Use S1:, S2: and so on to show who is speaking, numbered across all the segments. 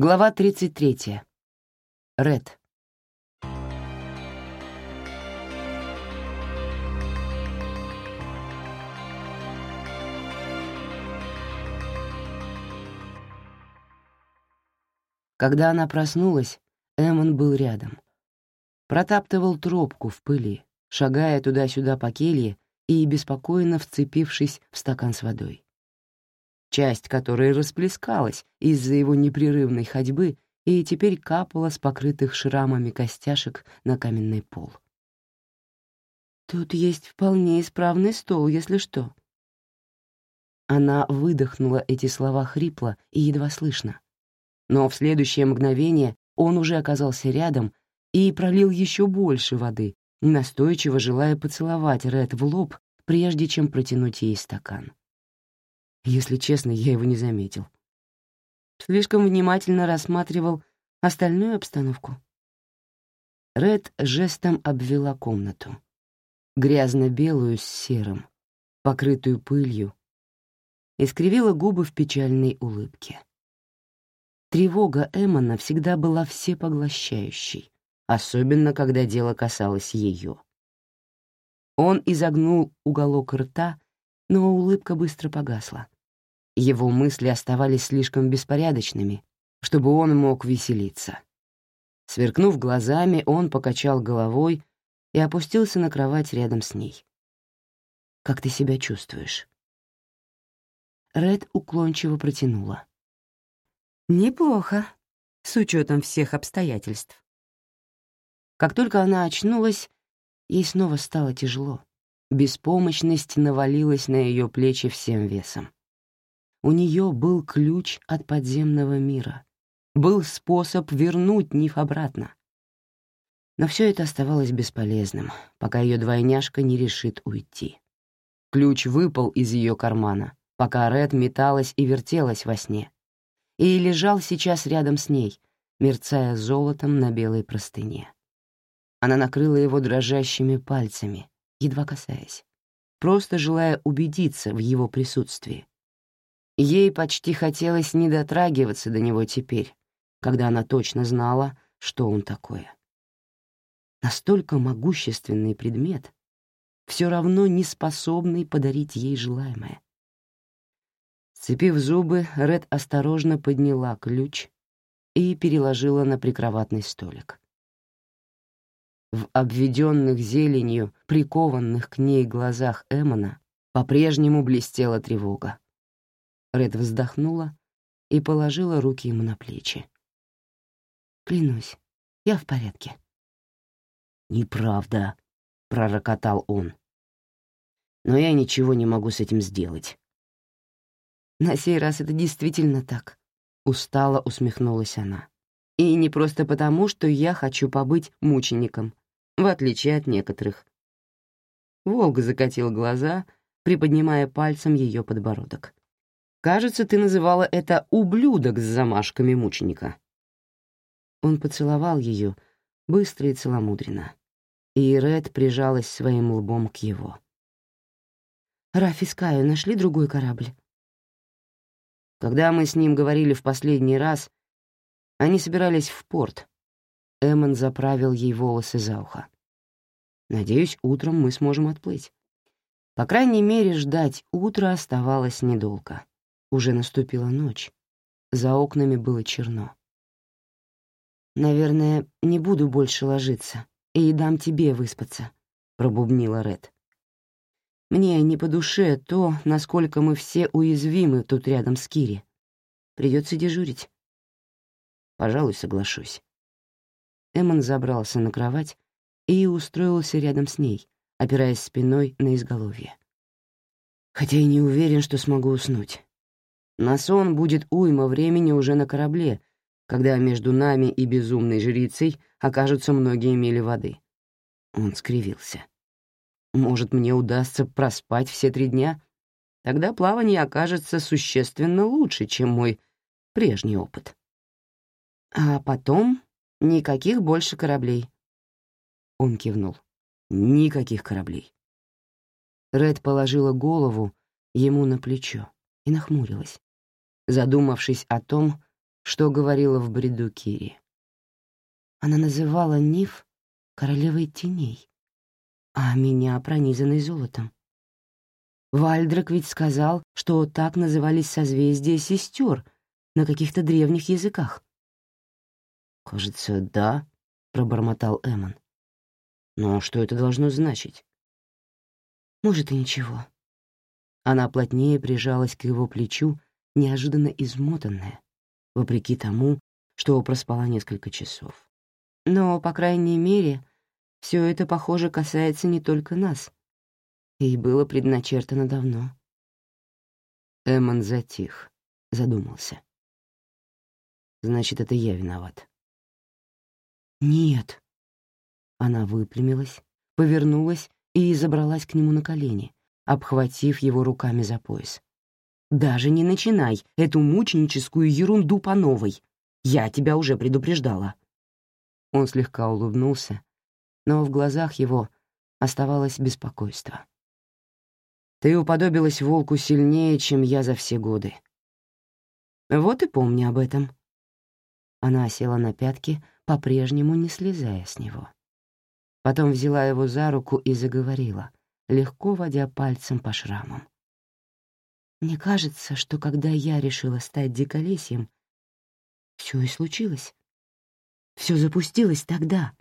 S1: Глава 33. Ред. Когда она проснулась, Эммон был рядом. Протаптывал тропку в пыли, шагая туда-сюда по келье и беспокойно вцепившись в стакан с водой часть которой расплескалась из-за его непрерывной ходьбы и теперь капала с покрытых шрамами костяшек на каменный пол. «Тут есть вполне исправный стол, если что». Она выдохнула эти слова хрипло и едва слышно. Но в следующее мгновение он уже оказался рядом и пролил еще больше воды, настойчиво желая поцеловать Ред в лоб, прежде чем протянуть ей стакан. Если честно, я его не заметил. Слишком внимательно рассматривал остальную обстановку. Ред жестом обвела комнату. Грязно-белую с серым, покрытую пылью, искривила губы в печальной улыбке. Тревога Эммона всегда была всепоглощающей, особенно когда дело касалось ее. Он изогнул уголок рта, но улыбка быстро погасла. Его мысли оставались слишком беспорядочными, чтобы он мог веселиться. Сверкнув глазами, он покачал головой и опустился на кровать рядом с ней. «Как ты себя чувствуешь?» Ред уклончиво протянула. «Неплохо, с учетом всех обстоятельств». Как только она очнулась, ей снова стало тяжело. Беспомощность навалилась на ее плечи всем весом. У нее был ключ от подземного мира. Был способ вернуть Ниф обратно. Но все это оставалось бесполезным, пока ее двойняшка не решит уйти. Ключ выпал из ее кармана, пока Ред металась и вертелась во сне, и лежал сейчас рядом с ней, мерцая золотом на белой простыне. Она накрыла его дрожащими пальцами, едва касаясь, просто желая убедиться в его присутствии, Ей почти хотелось не дотрагиваться до него теперь, когда она точно знала, что он такое. Настолько могущественный предмет, все равно не способный подарить ей желаемое. Сцепив зубы, Ред осторожно подняла ключ и переложила на прикроватный столик. В обведенных зеленью, прикованных к ней глазах Эмона по-прежнему блестела тревога. Ред вздохнула и положила руки ему на плечи. «Клянусь, я в порядке».
S2: «Неправда», — пророкотал он. «Но я ничего не могу с этим сделать».
S1: «На сей раз это действительно так», — устало усмехнулась она. «И не просто потому, что я хочу побыть мучеником, в отличие от некоторых». Волга закатил глаза, приподнимая пальцем ее подбородок. Кажется, ты называла это «ублюдок с замашками мученика». Он поцеловал ее быстро и целомудренно, и Ред прижалась своим лбом к его. «Раф и Скаю нашли другой корабль?» Когда мы с ним говорили в последний раз, они собирались в порт. Эммон заправил ей волосы за ухо. «Надеюсь, утром мы сможем отплыть». По крайней мере, ждать утра оставалось недолго. Уже наступила ночь. За окнами было черно. «Наверное, не буду больше ложиться и дам тебе выспаться», — пробубнила Ред. «Мне не по душе то, насколько мы все уязвимы тут рядом с Кири. Придется дежурить». «Пожалуй, соглашусь». Эммон забрался на кровать и устроился рядом с ней, опираясь спиной на изголовье. Хотя и не уверен, что смогу уснуть. На сон будет уйма времени уже на корабле, когда между нами и безумной жрицей окажутся многие мили воды. Он скривился. Может, мне удастся проспать все три дня? Тогда плавание окажется существенно лучше, чем мой прежний опыт. А потом никаких больше кораблей. Он кивнул. Никаких кораблей. Ред положила голову ему на плечо и нахмурилась задумавшись о том, что говорила в бреду Кири. Она называла Ниф королевой теней, а меня пронизанной золотом. Вальдрак ведь сказал, что так назывались созвездия сестер на каких-то древних языках.
S2: «Кажется, да», — пробормотал Эмон. «Но что это должно значить?»
S1: «Может, и ничего». Она плотнее прижалась к его плечу, неожиданно измотанная, вопреки тому, что проспала несколько часов. Но, по крайней мере, все это, похоже, касается не только нас. И было предначертано давно.
S2: Эммон затих, задумался. Значит, это я виноват.
S1: Нет. Она выпрямилась, повернулась и забралась к нему на колени, обхватив его руками за пояс. Даже не начинай эту мученическую ерунду по новой. Я тебя уже предупреждала». Он слегка улыбнулся, но в глазах его оставалось беспокойство. «Ты уподобилась волку сильнее, чем я за все годы. Вот и помни об этом». Она села на пятки, по-прежнему не слезая с него. Потом взяла его за руку и заговорила, легко водя пальцем по шрамам. Мне кажется, что когда я решила стать диколесьем, все и случилось. Все запустилось тогда.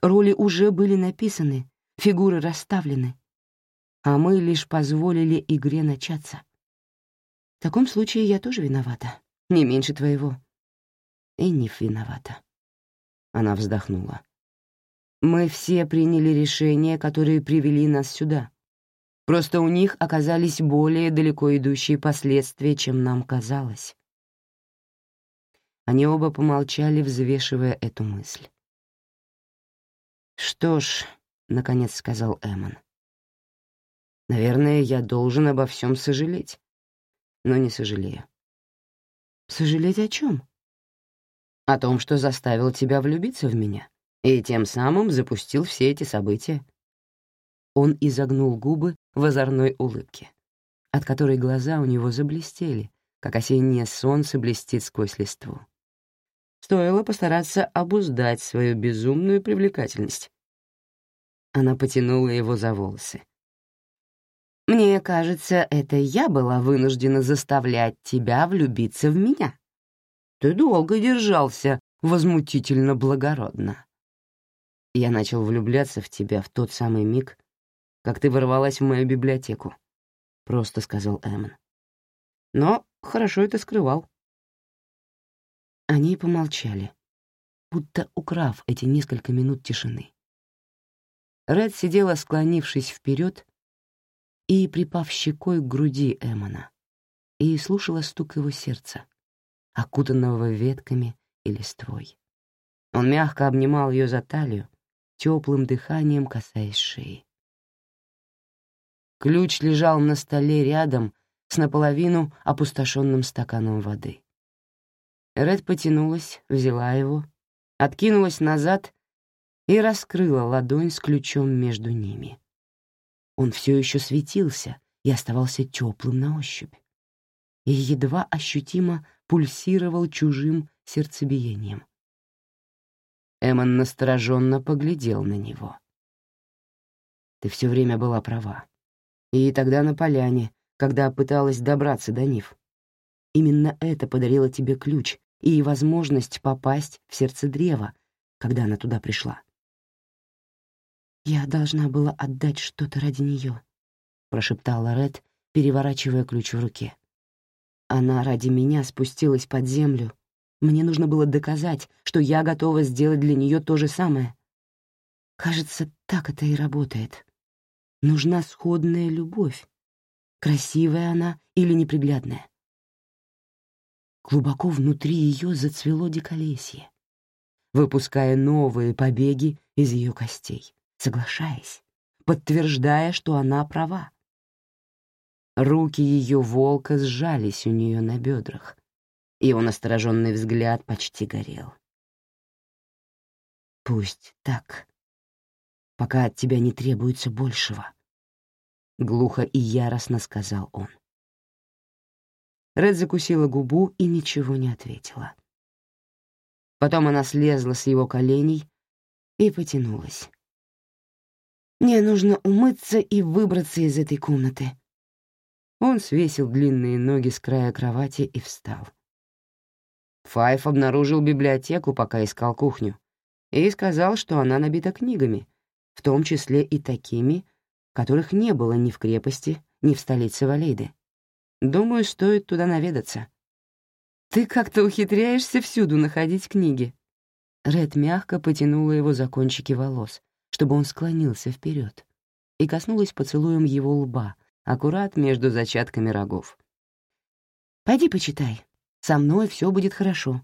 S1: Роли уже были написаны, фигуры расставлены, а мы лишь позволили игре начаться. В таком случае я тоже виновата, не меньше твоего. И Ниф виновата. Она вздохнула. Мы все приняли решения, которые привели нас сюда. Просто у них оказались более далеко идущие последствия, чем нам казалось. Они оба помолчали, взвешивая эту мысль. «Что ж», — наконец сказал Эммон, — «наверное, я должен обо всем сожалеть, но не сожалею». «Сожалеть о чем?» «О том, что заставил тебя влюбиться в меня и тем самым запустил все эти события». Он изогнул губы в озорной улыбке, от которой глаза у него заблестели, как осеннее солнце блестит сквозь листву. Стоило постараться обуздать свою безумную привлекательность. Она потянула его за волосы. «Мне кажется, это я была вынуждена заставлять тебя влюбиться в меня. Ты долго держался возмутительно благородно. Я начал влюбляться в тебя в тот самый миг, как ты ворвалась в мою библиотеку», — просто сказал Эммон. «Но хорошо это скрывал». Они помолчали, будто украв эти несколько минут тишины. Ред сидела, склонившись вперед и припав щекой к груди Эммона, и слушала стук его сердца, окутанного ветками и листвой. Он мягко обнимал ее за талию, теплым дыханием касаясь шеи. Ключ лежал на столе рядом с наполовину опустошенным стаканом воды. Ред потянулась, взяла его, откинулась назад и раскрыла ладонь с ключом между ними. Он все еще светился и оставался теплым на ощупь, и едва ощутимо пульсировал чужим сердцебиением. Эммон настороженно поглядел на него. «Ты все время была права. И тогда на поляне, когда пыталась добраться до Нив. Именно это подарило тебе ключ и возможность попасть в сердце древа, когда она туда пришла. «Я должна была отдать что-то ради нее», — прошептала Ред, переворачивая ключ в руке. «Она ради меня спустилась под землю. Мне нужно было доказать, что я готова сделать для нее то же самое. Кажется, так это и работает. Нужна сходная любовь. Красивая она или неприглядная. Глубоко внутри ее зацвело диколесье, выпуская новые побеги из ее костей, соглашаясь, подтверждая, что она права. Руки ее волка сжались у нее на бедрах, его настороженный взгляд почти горел. «Пусть так», пока от тебя не требуется большего», — глухо и яростно сказал он. Ред закусила губу и ничего не ответила. Потом она слезла с его коленей и потянулась. «Мне нужно умыться и выбраться из этой комнаты». Он свесил длинные ноги с края кровати и встал. Файф обнаружил библиотеку, пока искал кухню, и сказал, что она набита книгами, в том числе и такими, которых не было ни в крепости, ни в столице Валейды. Думаю, стоит туда наведаться. Ты как-то ухитряешься всюду находить книги. Ред мягко потянула его за кончики волос, чтобы он склонился вперед, и коснулась поцелуем его лба, аккурат между зачатками рогов. «Пойди почитай. Со мной все будет хорошо».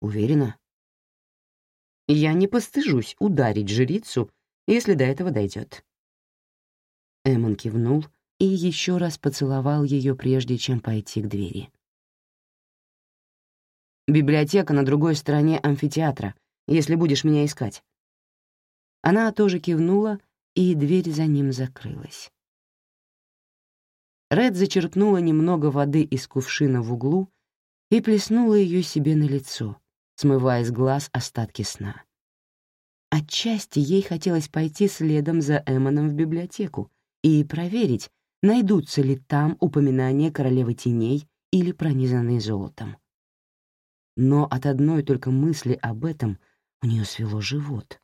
S1: «Уверена?» «Я не постыжусь ударить жрицу, если до этого дойдет. Эмон кивнул и еще раз поцеловал ее, прежде чем пойти к двери. «Библиотека на другой стороне амфитеатра, если будешь меня искать». Она тоже кивнула, и дверь за ним закрылась. Ред зачерпнула немного воды из кувшина в углу и плеснула ее себе на лицо, смывая с глаз остатки сна. Отчасти ей хотелось пойти следом за Эмоном в библиотеку, и проверить, найдутся ли там упоминания королевы теней или пронизанные золотом. Но от одной только мысли об этом у нее свело живот,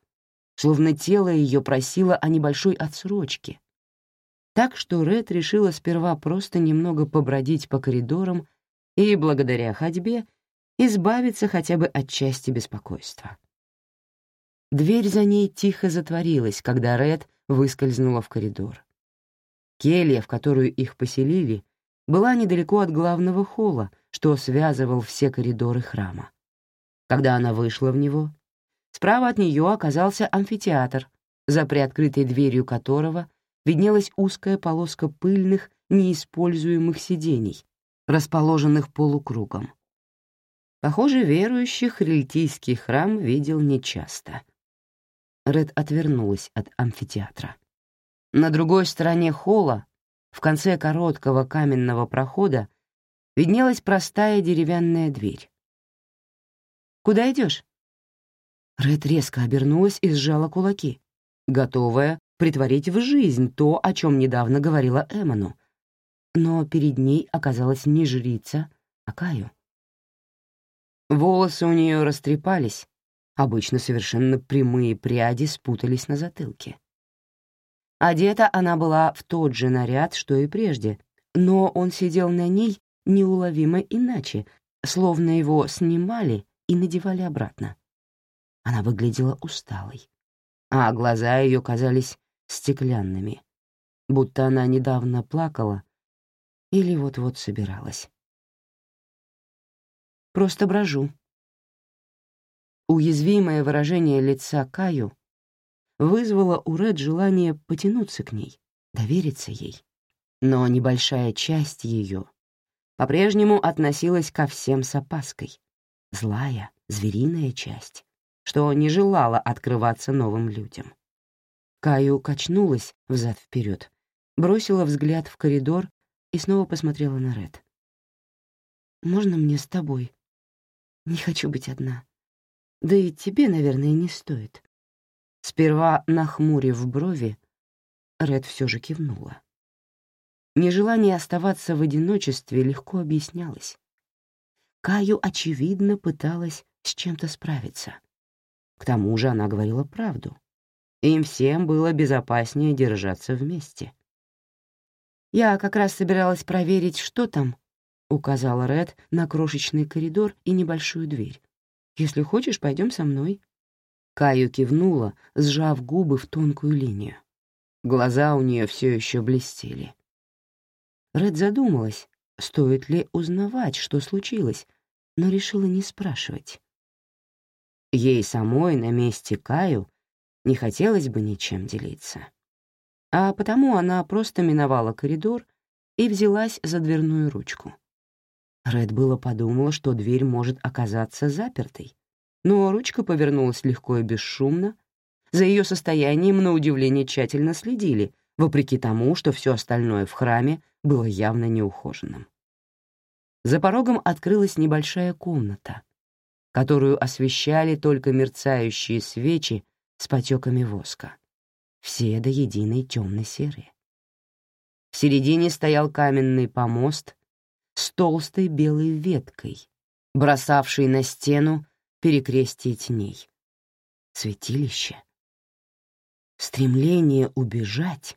S1: словно тело ее просило о небольшой отсрочке. Так что Ред решила сперва просто немного побродить по коридорам и, благодаря ходьбе, избавиться хотя бы от части беспокойства. Дверь за ней тихо затворилась, когда Ред выскользнула в коридор. Келья, в которую их поселили, была недалеко от главного холла, что связывал все коридоры храма. Когда она вышла в него, справа от нее оказался амфитеатр, за приоткрытой дверью которого виднелась узкая полоска пыльных, неиспользуемых сидений, расположенных полукругом. Похоже, верующих рельтийский храм видел нечасто. Ред отвернулась от амфитеатра. На другой стороне холла, в конце короткого каменного прохода, виднелась простая деревянная дверь. «Куда идешь? Ред резко обернулась и сжала кулаки, готовая притворить в жизнь то, о чем недавно говорила Эмону. Но перед ней оказалась не жрица, а Каю. Волосы у нее растрепались, обычно совершенно прямые пряди спутались на затылке. Одета она была в тот же наряд, что и прежде, но он сидел на ней неуловимо иначе, словно его снимали и надевали обратно. Она выглядела усталой, а глаза ее казались стеклянными, будто она недавно плакала или вот-вот собиралась. «Просто брожу». Уязвимое выражение лица Каю вызвало у Ред желание потянуться к ней, довериться ей. Но небольшая часть ее по-прежнему относилась ко всем с опаской. Злая, звериная часть, что не желала открываться новым людям. Каю качнулась взад-вперед, бросила взгляд в коридор и снова посмотрела на Ред. «Можно мне с тобой? Не хочу быть одна. Да и тебе, наверное, не стоит. Сперва нахмурив брови, Ред все же кивнула. Нежелание оставаться в одиночестве легко объяснялось. Каю, очевидно, пыталась с чем-то справиться. К тому же она говорила правду. Им всем было безопаснее держаться вместе. «Я как раз собиралась проверить, что там», — указала Ред на крошечный коридор и небольшую дверь. «Если хочешь, пойдем со мной». Каю кивнула, сжав губы в тонкую линию. Глаза у нее все еще блестели. Ред задумалась, стоит ли узнавать, что случилось, но решила не спрашивать. Ей самой на месте Каю не хотелось бы ничем делиться. А потому она просто миновала коридор и взялась за дверную ручку. Ред было подумала, что дверь может оказаться запертой, но ручка повернулась легко и бесшумно. За ее состоянием, на удивление, тщательно следили, вопреки тому, что все остальное в храме было явно неухоженным. За порогом открылась небольшая комната. которую освещали только мерцающие свечи с потеками воска. Все до единой темно-серые. В середине стоял каменный помост с толстой белой веткой, бросавший на стену перекрестие теней. Святилище. Стремление убежать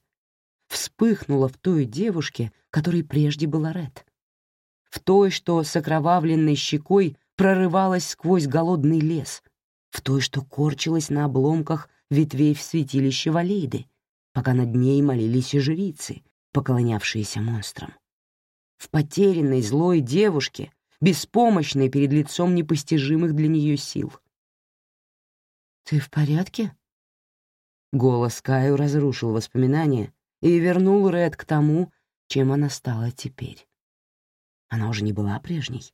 S1: вспыхнуло в той девушке, которой прежде была Ред. В той, что с окровавленной щекой прорывалась сквозь голодный лес, в той, что корчилась на обломках ветвей в святилище Валейды, пока над ней молились и жрицы, поклонявшиеся монстрам. В потерянной злой девушке, беспомощной перед лицом непостижимых для нее сил. «Ты в порядке?» Голос Каю разрушил воспоминания и вернул Ред к тому, чем она стала теперь. Она уже не была прежней.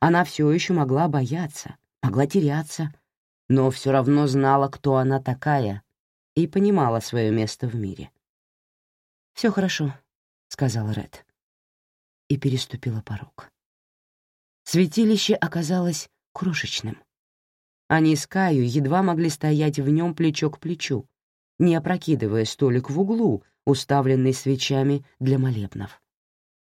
S1: Она все еще могла бояться, могла теряться, но все равно знала, кто она такая, и понимала свое место в мире. «Все хорошо», — сказала Ред. И переступила порог. Святилище оказалось крошечным. Они с Каю едва могли стоять в нем плечо к плечу, не опрокидывая столик в углу, уставленный свечами для молебнов.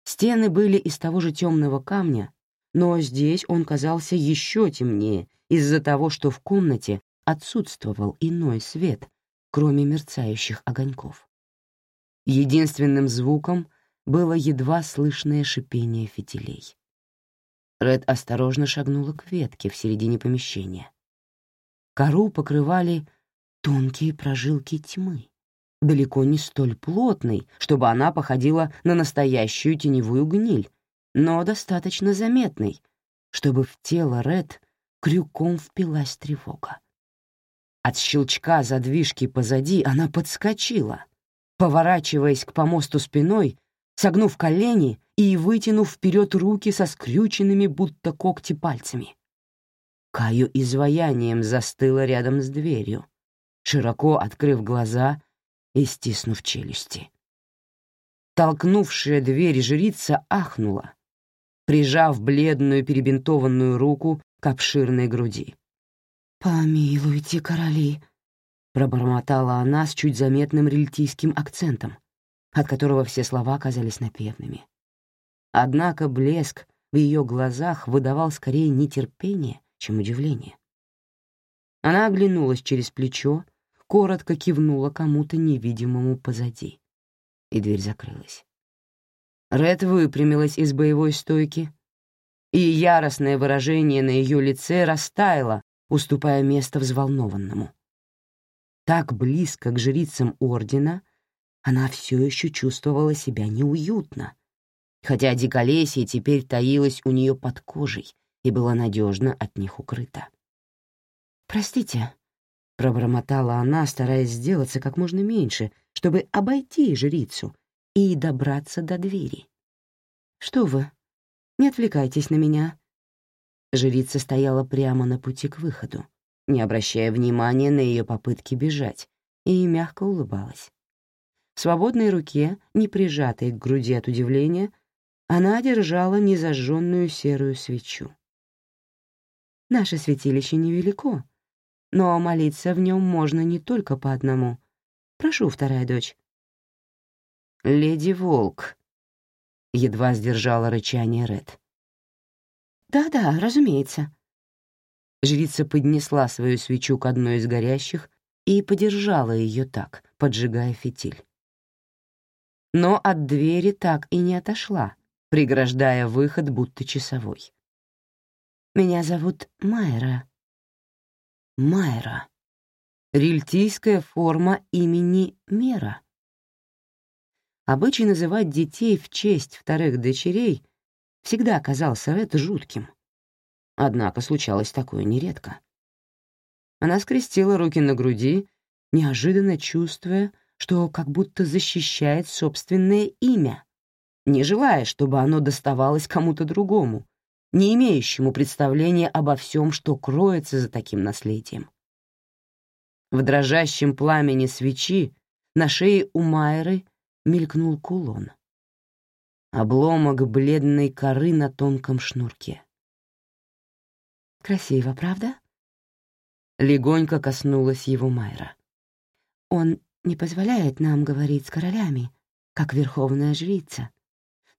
S1: Стены были из того же темного камня, но здесь он казался еще темнее из-за того, что в комнате отсутствовал иной свет, кроме мерцающих огоньков. Единственным звуком было едва слышное шипение фитилей. Ред осторожно шагнула к ветке в середине помещения. Кору покрывали тонкие прожилки тьмы, далеко не столь плотной, чтобы она походила на настоящую теневую гниль, но достаточно заметной, чтобы в тело Ред крюком впилась тревога. От щелчка задвижки позади она подскочила, поворачиваясь к помосту спиной, согнув колени и вытянув вперед руки со скрюченными, будто когти, пальцами. Каю изваянием застыла рядом с дверью, широко открыв глаза и стиснув челюсти. Толкнувшая дверь жрица ахнула, прижав бледную перебинтованную руку к обширной груди. «Помилуйте, короли!» — пробормотала она с чуть заметным рельтийским акцентом, от которого все слова казались напевными. Однако блеск в ее глазах выдавал скорее нетерпение, чем удивление. Она оглянулась через плечо, коротко кивнула кому-то невидимому позади, и дверь закрылась. Ред выпрямилась из боевой стойки, и яростное выражение на ее лице растаяло, уступая место взволнованному. Так близко к жрицам Ордена она все еще чувствовала себя неуютно, хотя диколесье теперь таилось у нее под кожей и было надежно от них укрыто. «Простите», — пробормотала она, стараясь сделаться как можно меньше, чтобы обойти жрицу и добраться до двери. «Что вы? Не отвлекайтесь на меня». Жрица стояла прямо на пути к выходу, не обращая внимания на ее попытки бежать, и мягко улыбалась. В свободной руке, не прижатой к груди от удивления, она держала незажженную серую свечу. Наше святилище невелико, но молиться в нем можно не только по одному. Прошу, вторая дочь, «Леди Волк», — едва сдержала рычание Ред. «Да-да, разумеется». Жрица поднесла свою свечу к одной из горящих и подержала ее так, поджигая фитиль. Но от двери так и не отошла, преграждая выход будто часовой. «Меня зовут Майра». Майра. Рильтийская форма имени Мера. Обычай называть детей в честь вторых дочерей всегда казался Ред жутким. Однако случалось такое нередко. Она скрестила руки на груди, неожиданно чувствуя, что как будто защищает собственное имя, не желая, чтобы оно доставалось кому-то другому, не имеющему представления обо всем, что кроется за таким наследием. В дрожащем пламени свечи на шее у Майры мелькнул кулон. Обломок бледной коры на тонком шнурке. Красиво, правда?» Легонько коснулась его Майра. «Он не позволяет нам говорить с королями, как верховная жрица,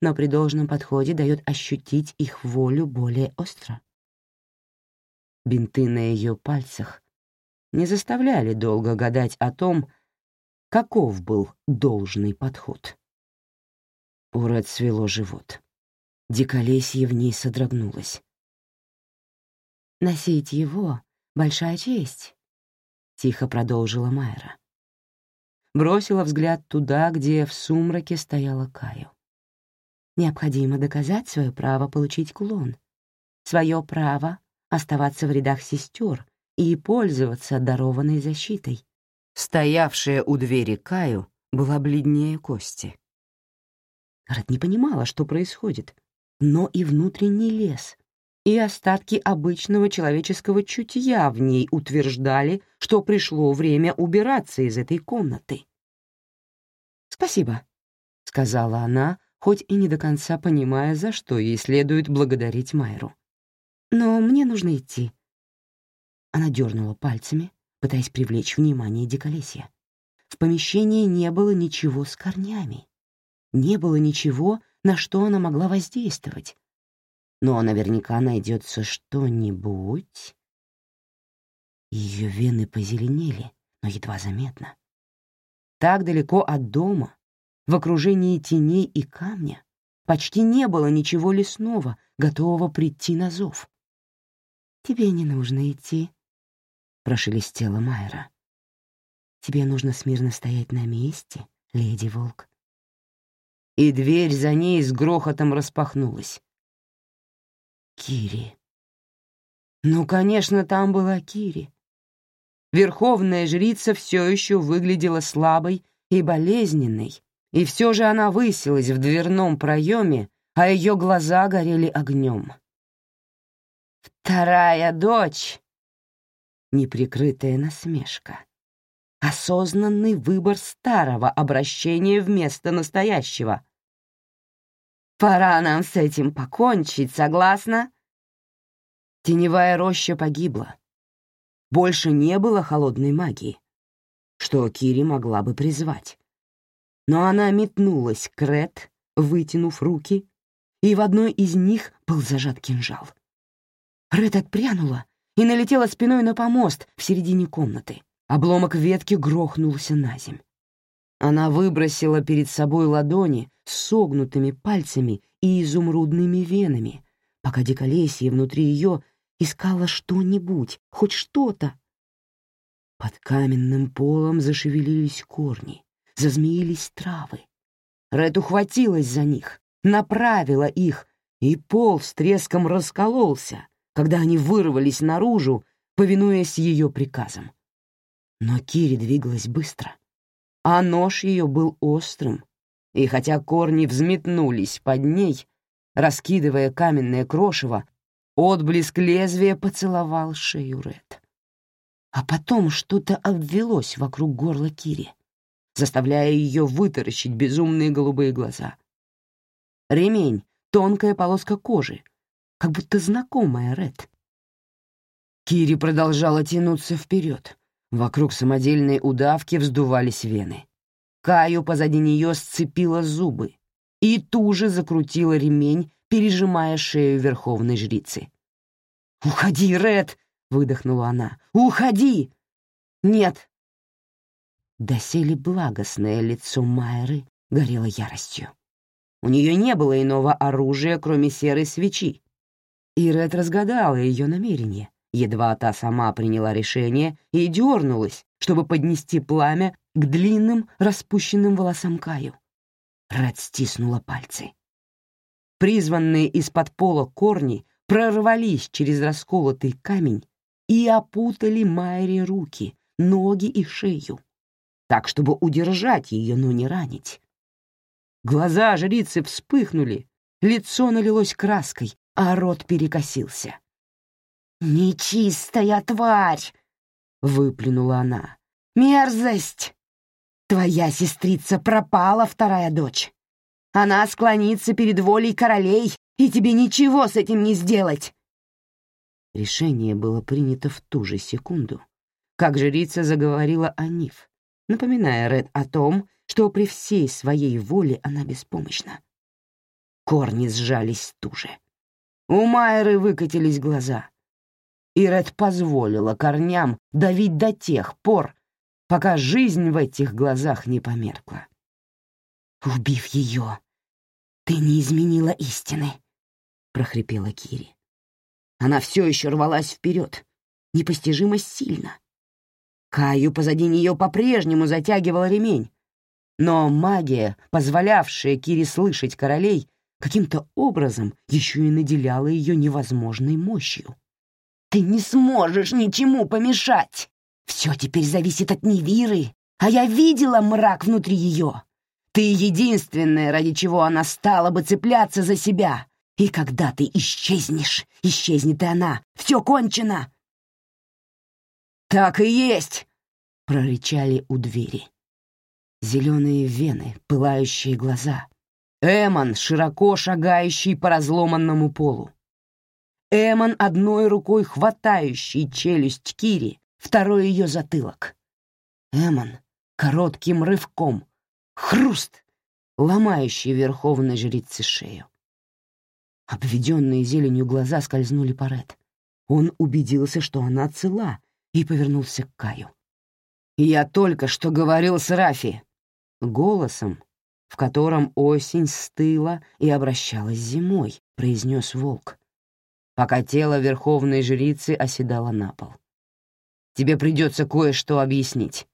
S1: но при должном подходе дает ощутить их волю более остро».
S2: Бинты на ее пальцах не заставляли долго гадать о том, каков был должный подход. У свело живот. Диколесье в ней содрогнулось.
S1: «Носить его — большая честь», — тихо продолжила Майра. Бросила взгляд туда, где в сумраке стояла Каю. «Необходимо доказать свое право получить кулон, свое право оставаться в рядах сестер и пользоваться дарованной защитой».
S2: Стоявшая у двери Каю была бледнее кости.
S1: Ред не понимала, что происходит, но и внутренний лес, и остатки обычного человеческого чутья в ней утверждали, что пришло время убираться из этой комнаты. «Спасибо», — сказала она, хоть и не до конца понимая, за что ей следует благодарить Майру. «Но мне нужно идти». Она дернула пальцами, пытаясь привлечь внимание диколесья. В помещении не было ничего с корнями не было ничего, на что она могла воздействовать. Но наверняка найдется что-нибудь. Ее вены позеленели, но едва заметно. Так далеко от дома, в окружении теней и камня, почти не было ничего лесного, готового прийти на зов. «Тебе не нужно идти», — прошелестела Майра. «Тебе нужно смирно стоять на месте, леди Волк и дверь за ней с грохотом распахнулась. Кири. Ну, конечно, там была Кири. Верховная жрица все еще выглядела слабой и болезненной, и все же она высилась в дверном проеме, а ее глаза горели огнем. «Вторая дочь!» Неприкрытая насмешка. Осознанный выбор старого обращения вместо настоящего — Пора нам с этим покончить, согласна?» Теневая роща погибла. Больше не было холодной магии, что Кири могла бы призвать. Но она метнулась к Ред, вытянув руки, и в одной из них был зажат кинжал. Ред отпрянула и налетела спиной на помост в середине комнаты. Обломок ветки грохнулся на земь. Она выбросила перед собой ладони согнутыми пальцами и изумрудными венами, пока диколесье внутри ее искало что-нибудь, хоть что-то. Под каменным полом зашевелились корни, зазмеились травы. Ред ухватилась за них, направила их, и пол с треском раскололся, когда они вырвались наружу, повинуясь ее приказам. Но Кири двигалась быстро а нож ее был острым, и хотя корни взметнулись под ней, раскидывая каменное крошево, отблеск лезвия поцеловал шею Ред. А потом что-то обвелось вокруг горла Кири, заставляя ее вытаращить безумные голубые глаза. Ремень, тонкая полоска кожи, как будто знакомая Ред. Кири продолжала тянуться вперед, Вокруг самодельной удавки вздувались вены. Каю позади нее сцепила зубы и туже закрутила ремень, пережимая шею верховной жрицы. «Уходи, Ред!» — выдохнула она. «Уходи!» «Нет!» Доселе благостное лицо Майры горело яростью. У нее не было иного оружия, кроме серой свечи. И Ред разгадала ее намерение — Едва та сама приняла решение и дернулась, чтобы поднести пламя к длинным распущенным волосам Каю. Ред стиснула пальцы. Призванные из-под пола корни прорвались через расколотый камень и опутали Майре руки, ноги и шею, так, чтобы удержать ее, но не ранить. Глаза жрицы вспыхнули, лицо налилось краской, а рот перекосился. «Нечистая тварь!» — выплюнула она. «Мерзость! Твоя сестрица пропала, вторая дочь. Она склонится перед волей королей, и тебе ничего с этим не сделать!»
S2: Решение было принято в ту же секунду, как жрица заговорила о Ниф, напоминая Ред о том, что при всей своей воле она беспомощна. Корни сжались туже. У Майры выкатились глаза. И Ред позволила корням давить до тех пор, пока жизнь в этих глазах не померкла. «Убив ее, ты не изменила истины», — прохрипела Кири. Она все еще рвалась вперед, непостижимо сильно. Каю позади нее по-прежнему затягивала ремень, но магия, позволявшая Кире слышать королей, каким-то образом еще и наделяла ее невозможной мощью. «Ты не сможешь ничему помешать! Все теперь зависит от Невиры, а я видела мрак внутри ее. Ты единственная, ради чего она стала бы цепляться за себя. И когда ты исчезнешь, исчезнет и она. Все кончено!» «Так и есть!» — прорычали у двери. Зеленые вены, пылающие глаза. Эмон, широко шагающий по разломанному полу. Эмон одной рукой хватающий челюсть Кири, второй ее затылок. Эмон коротким рывком, хруст, ломающий верховной жрице шею. Обведенные зеленью глаза скользнули по Ред. Он убедился, что она цела, и повернулся к Каю. «Я только что говорил с Рафи!» Голосом, в котором осень стыла и обращалась зимой, произнес волк, пока тело верховной жрицы оседало на пол. «Тебе придется кое-что объяснить».